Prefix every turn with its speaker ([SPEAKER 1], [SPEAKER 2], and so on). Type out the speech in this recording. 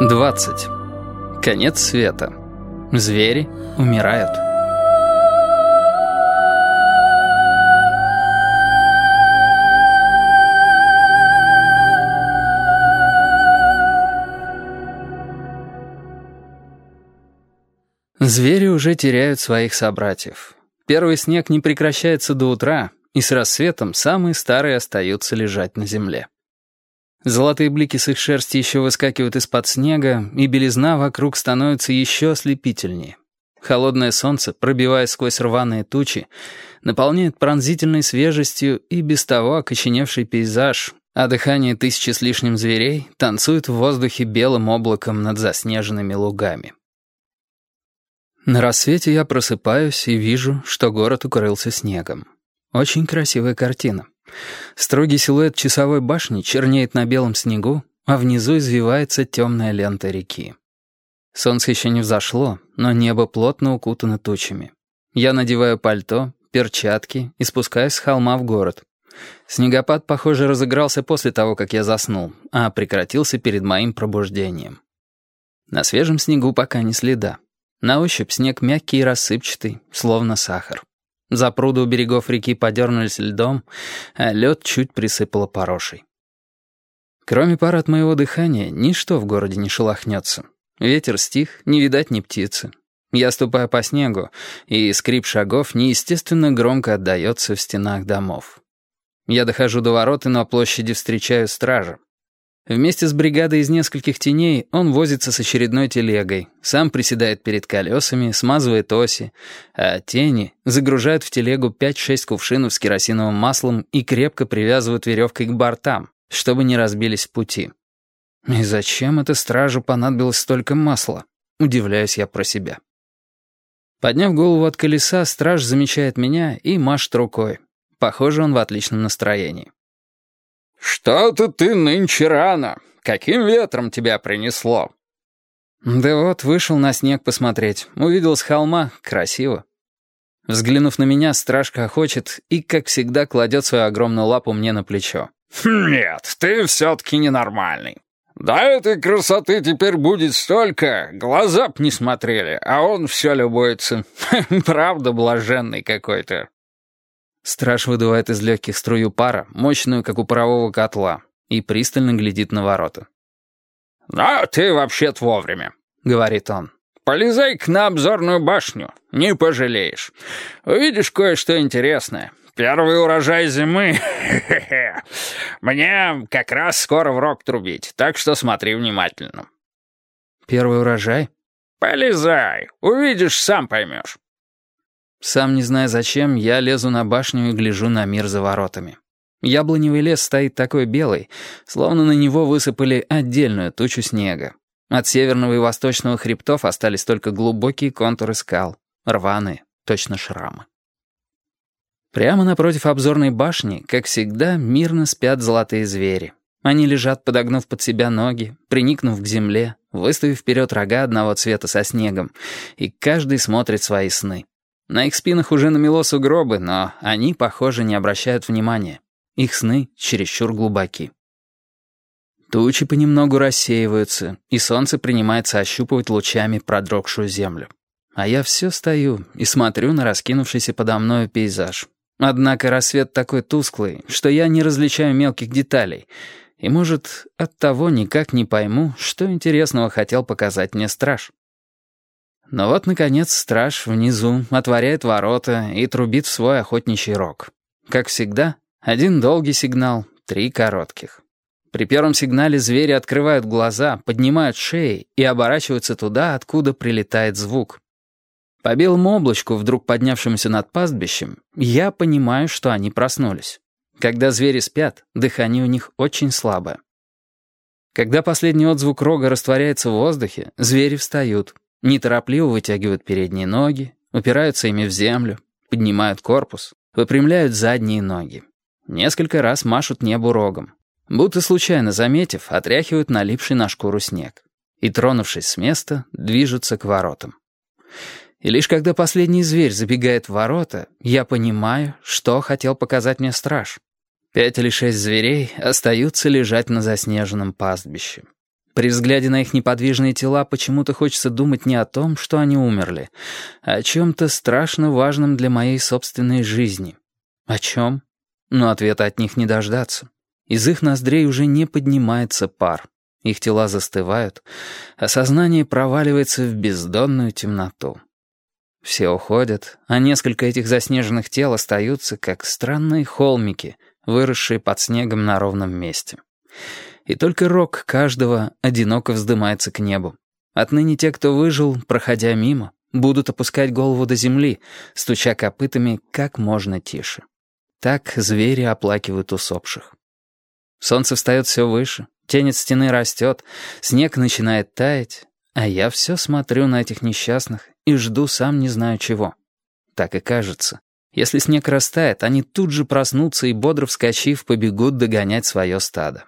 [SPEAKER 1] 20. Конец света. Звери умирают. Звери уже теряют своих собратьев. Первый снег не прекращается до утра, и с рассветом самые старые остаются лежать на земле. Золотые блики с их шерсти еще выскакивают из-под снега, и белизна вокруг становится еще ослепительнее. Холодное солнце, пробиваясь сквозь рваные тучи, наполняет пронзительной свежестью и без того окоченевший пейзаж, а дыхание тысячи с лишним зверей танцует в воздухе белым облаком над заснеженными лугами. На рассвете я просыпаюсь и вижу, что город укрылся снегом. Очень красивая картина. Строгий силуэт часовой башни чернеет на белом снегу, а внизу извивается темная лента реки. Солнце еще не взошло, но небо плотно укутано тучами. Я надеваю пальто, перчатки и спускаюсь с холма в город. Снегопад, похоже, разыгрался после того, как я заснул, а прекратился перед моим пробуждением. На свежем снегу пока не следа. На ощупь снег мягкий и рассыпчатый, словно сахар. За пруды у берегов реки подернулись льдом, а лед чуть присыпало порошей. Кроме пар от моего дыхания, ничто в городе не шелохнется. Ветер стих, не видать ни птицы. Я ступаю по снегу, и скрип шагов неестественно громко отдается в стенах домов. Я дохожу до ворот и на площади встречаю стража. Вместе с бригадой из нескольких теней он возится с очередной телегой, сам приседает перед колесами, смазывает оси, а тени загружают в телегу 5-6 кувшинов с керосиновым маслом и крепко привязывают веревкой к бортам, чтобы не разбились в пути. И зачем это стражу понадобилось столько масла? Удивляюсь я про себя. Подняв голову от колеса, страж замечает меня и машет рукой. Похоже, он в отличном настроении.
[SPEAKER 2] «Что-то ты нынче рано. Каким ветром тебя принесло?»
[SPEAKER 1] «Да вот, вышел на снег посмотреть. Увидел с холма. Красиво». Взглянув на меня, стражка охочет и, как всегда, кладет свою огромную лапу мне на плечо.
[SPEAKER 2] «Нет, ты все-таки ненормальный. Да этой красоты теперь будет столько, глаза б не смотрели, а он все любуется. Правда блаженный какой-то».
[SPEAKER 1] Страж выдувает из легких струю пара, мощную, как у парового котла, и пристально глядит на ворота.
[SPEAKER 2] «А ты вообще-то вовремя», — говорит он. «Полезай-ка на обзорную башню, не пожалеешь. Увидишь кое-что интересное. Первый урожай зимы. Мне как раз скоро в рог трубить, так что смотри внимательно».
[SPEAKER 1] «Первый урожай?»
[SPEAKER 2] «Полезай, увидишь, сам поймешь».
[SPEAKER 1] Сам не зная зачем, я лезу на башню и гляжу на мир за воротами. Яблоневый лес стоит такой белый, словно на него высыпали отдельную тучу снега. От северного и восточного хребтов остались только глубокие контуры скал, рваные, точно шрамы. Прямо напротив обзорной башни, как всегда, мирно спят золотые звери. Они лежат, подогнув под себя ноги, приникнув к земле, выставив вперед рога одного цвета со снегом, и каждый смотрит свои сны. На их спинах уже намело сугробы, но они, похоже, не обращают внимания. Их сны чересчур глубоки. Тучи понемногу рассеиваются, и солнце принимается ощупывать лучами продрогшую землю. А я все стою и смотрю на раскинувшийся подо мною пейзаж. Однако рассвет такой тусклый, что я не различаю мелких деталей, и, может, оттого никак не пойму, что интересного хотел показать мне страж. Но вот, наконец, страж внизу отворяет ворота и трубит в свой охотничий рог. Как всегда, один долгий сигнал, три коротких. При первом сигнале звери открывают глаза, поднимают шеи и оборачиваются туда, откуда прилетает звук. По белому облачку, вдруг поднявшемуся над пастбищем, я понимаю, что они проснулись. Когда звери спят, дыхание у них очень слабое. Когда последний отзвук рога растворяется в воздухе, звери встают, Неторопливо вытягивают передние ноги, упираются ими в землю, поднимают корпус, выпрямляют задние ноги. Несколько раз машут небу рогом. Будто случайно заметив, отряхивают налипший на шкуру снег. И, тронувшись с места, движутся к воротам. И лишь когда последний зверь забегает в ворота, я понимаю, что хотел показать мне страж. Пять или шесть зверей остаются лежать на заснеженном пастбище. При взгляде на их неподвижные тела почему-то хочется думать не о том, что они умерли, а о чем-то страшно важном для моей собственной жизни. О чем? Но ответа от них не дождаться. Из их ноздрей уже не поднимается пар. Их тела застывают, а сознание проваливается в бездонную темноту. Все уходят, а несколько этих заснеженных тел остаются, как странные холмики, выросшие под снегом на ровном месте. И только рог каждого одиноко вздымается к небу. Отныне те, кто выжил, проходя мимо, будут опускать голову до земли, стуча копытами как можно тише. Так звери оплакивают усопших. Солнце встает все выше, тень от стены растет, снег начинает таять, а я все смотрю на этих несчастных и жду сам не знаю чего. Так и кажется. Если снег растает, они тут же проснутся и, бодро вскочив, побегут догонять свое стадо.